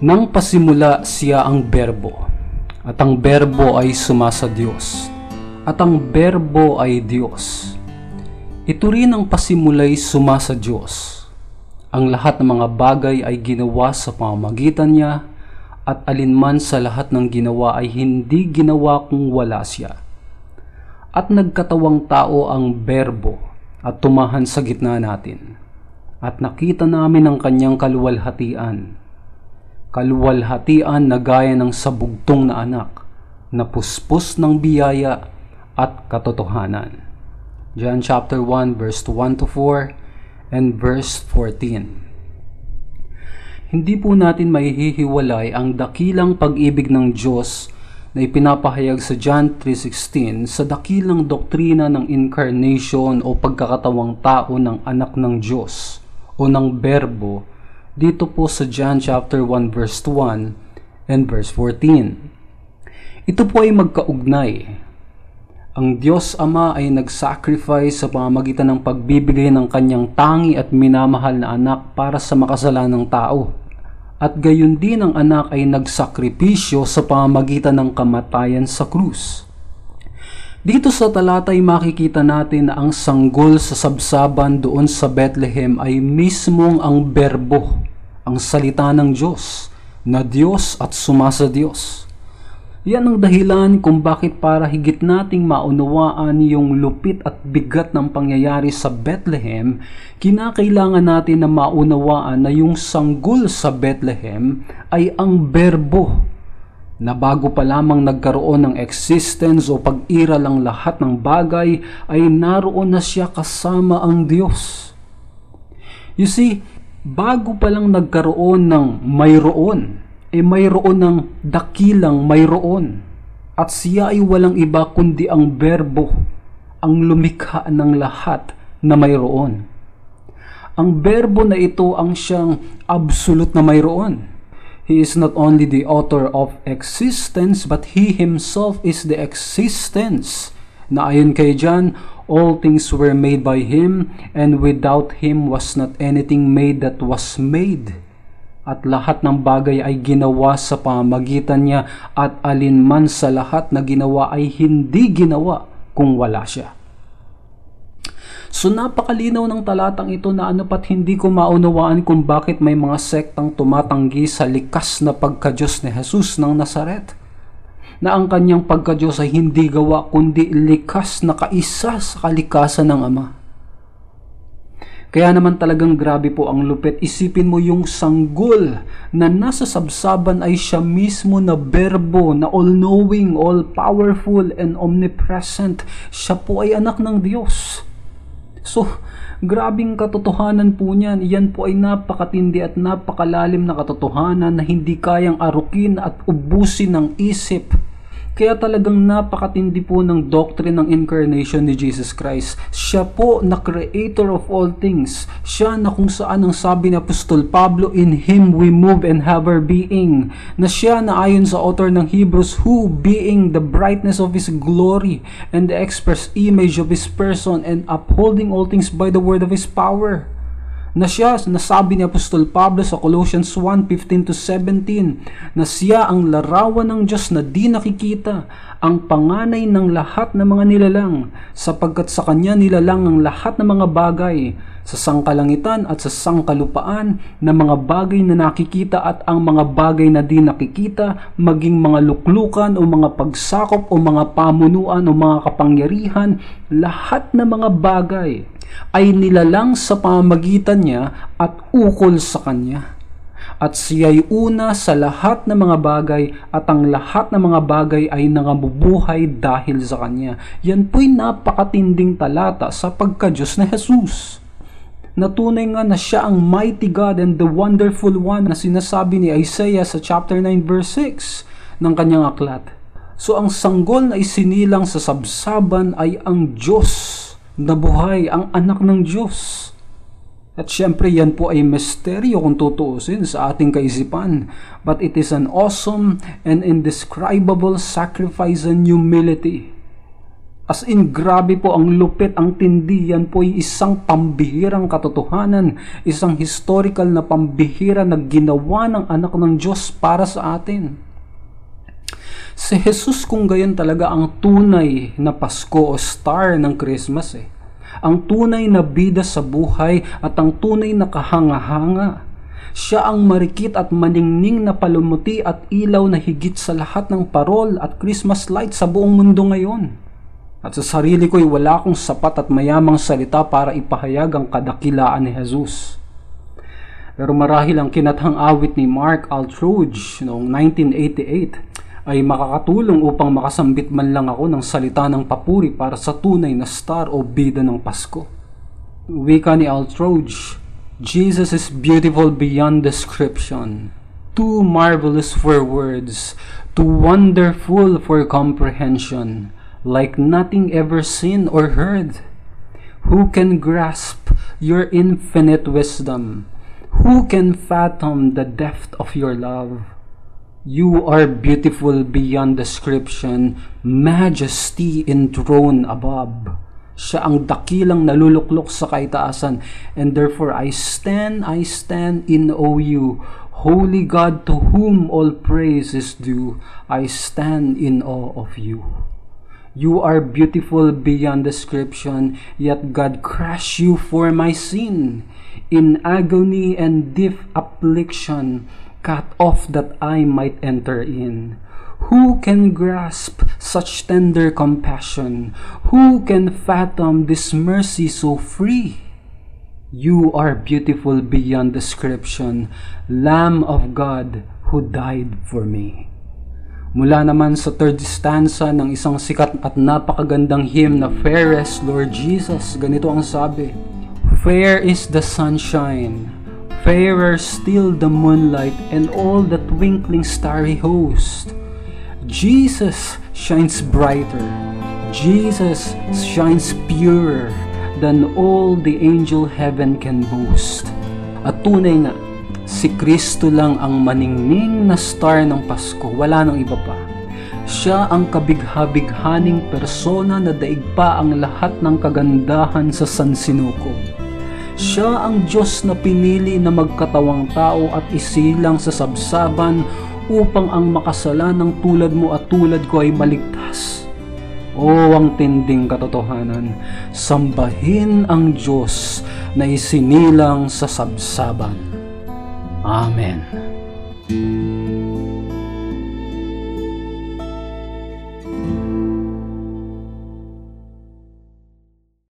Nang pasimula siya ang berbo, at ang berbo ay sumasa Diyos, at ang berbo ay Diyos. Ito rin ang pasimulay sumasa Diyos. Ang lahat ng mga bagay ay ginawa sa pamamagitan niya, at alinman sa lahat ng ginawa ay hindi ginawa kung wala siya. At nagkatawang tao ang berbo at tumahan sa gitna natin. At nakita namin ang kanyang kaluwalhatian. Kaluwalhatian na gaya ng sabugtong na anak, na puspos ng biyaya at katotohanan. John chapter 1 verse 1 to 4 and verse 14. Hindi po natin maihihiwalay ang dakilang pag-ibig ng Diyos na ipinapahayag sa John 3.16 sa dakilang doktrina ng incarnation o pagkakatawang tao ng anak ng Diyos o ng berbo dito po sa John chapter 1 verse 1 and verse 14. Ito po ay magkaugnay. Ang Diyos Ama ay nag-sacrifice sa pamamagitan ng pagbibigay ng kanyang tangi at minamahal na anak para sa makasalanang tao at gayon din ang anak ay nagsakripisyo sa pamamagitan ng kamatayan sa krus. Dito sa talata ay makikita natin na ang sanggol sa sabsaban doon sa Bethlehem ay mismong ang berbo, ang salita ng Diyos, na Diyos at sumasa Diyos. Yan ang dahilan kung bakit para higit nating maunawaan yung lupit at bigat ng pangyayari sa Bethlehem, kinakailangan natin na maunawaan na yung sanggol sa Bethlehem ay ang berbo na bago pa lamang nagkaroon ng existence o pag-iral ang lahat ng bagay ay naroon na siya kasama ang Diyos. You see, bago pa lang nagkaroon ng mayroon, e mayroon ng dakilang mayroon. At siya ay walang iba kundi ang berbo, ang lumikha ng lahat na mayroon. Ang berbo na ito ang siyang absolute na mayroon. He is not only the author of existence, but He Himself is the existence. Na ayon kay John, all things were made by Him, and without Him was not anything made that was made at lahat ng bagay ay ginawa sa pamagitan niya at alinman sa lahat na ginawa ay hindi ginawa kung wala siya. So napakalinaw ng talatang ito na ano pat hindi ko maunawaan kung bakit may mga sektang tumatanggi sa likas na pagkadyos ni Jesus ng Nazaret na ang kanyang pagkadyos ay hindi gawa kundi likas na kaisa sa kalikasan ng Ama. Kaya naman talagang grabe po ang lupit. Isipin mo yung sanggol na nasa sabsaban ay siya mismo na berbo, na all-knowing, all-powerful, and omnipresent. Siya po ay anak ng Diyos. So, grabing katotohanan po niyan. Yan po ay napakatindi at napakalalim na katotohanan na hindi kayang arukin at ubusin ng isip kaya talagang napakatindi po ng doctrine ng incarnation ni Jesus Christ. Siya po na creator of all things. Siya na kung saan ang sabi ni Apostol Pablo, in Him we move and have our being. Na siya na ayon sa author ng Hebrews, who being the brightness of His glory and the express image of His person and upholding all things by the word of His power na siya, nasabi ni Apostol Pablo sa Colossians 1:15 to 17, na siya ang larawan ng Diyos na di nakikita, ang panganay ng lahat ng mga nilalang, sapagkat sa Kanya nilalang ang lahat ng mga bagay, sa sangkalangitan at sa sangkalupaan na mga bagay na nakikita at ang mga bagay na di nakikita, maging mga luklukan o mga pagsakop o mga pamunuan o mga kapangyarihan, lahat ng mga bagay ay nilalang sa pamamagitan niya at ukol sa kanya. At siya'y una sa lahat ng mga bagay at ang lahat ng mga bagay ay nangabubuhay dahil sa kanya. Yan po'y napakatinding talata sa pagka-Diyos na Jesus. Natunay nga na siya ang mighty God and the wonderful one na sinasabi ni Isaiah sa chapter 9 verse 6 ng kanyang aklat. So ang sanggol na isinilang sa sabsaban ay ang Diyos na buhay ang anak ng Diyos. At syempre yan po ay misteryo kung tutuusin sa ating kaisipan. But it is an awesome and indescribable sacrifice and humility. As in, grabe po ang lupit, ang tindi. Yan po ay isang pambihirang katotohanan, isang historical na pambihira na ginawa ng anak ng Diyos para sa atin. Si Jesus kung gayon talaga ang tunay na Pasko o star ng Christmas eh. Ang tunay na bida sa buhay at ang tunay na kahanga-hanga. Siya ang marikit at maningning na palumuti at ilaw na higit sa lahat ng parol at Christmas light sa buong mundo ngayon. At sa sarili ko'y wala akong sapat at mayamang salita para ipahayag ang kadakilaan ni Jesus. Pero marahil ang kinathang awit ni Mark Altruge noong 1988 ay makakatulong upang makasambit man lang ako ng salita ng papuri para sa tunay na star o bida ng Pasko. Wika ni Altruge, Jesus is beautiful beyond description, too marvelous for words, too wonderful for comprehension, like nothing ever seen or heard. Who can grasp your infinite wisdom? Who can fathom the depth of your love? You are beautiful beyond description, majesty enthroned above. Siya ang dakilang naluluklok sa kaitaasan, and therefore I stand, I stand in awe you. Holy God to whom all praise is due, I stand in awe of you. You are beautiful beyond description, yet God crushed you for my sin. In agony and deep affliction, cut off that I might enter in. Who can grasp such tender compassion? Who can fathom this mercy so free? You are beautiful beyond description, Lamb of God who died for me. Mula naman sa third stanza ng isang sikat at napakagandang hymn na Fairest Lord Jesus, ganito ang sabi, Fair is the sunshine, fairer still the moonlight and all the twinkling starry host. Jesus shines brighter, Jesus shines purer than all the angel heaven can boast. At tunay nga, Si Kristo lang ang maningning na star ng Pasko, wala nang iba pa. Siya ang kabigha-bighaning persona na daig pa ang lahat ng kagandahan sa Sansinuko. Siya ang Diyos na pinili na magkatawang tao at isilang sa sabsaban upang ang makasalanang tulad mo at tulad ko ay maligtas. O ang tinding katotohanan, sambahin ang Diyos na isinilang sa sabsaban. Amen.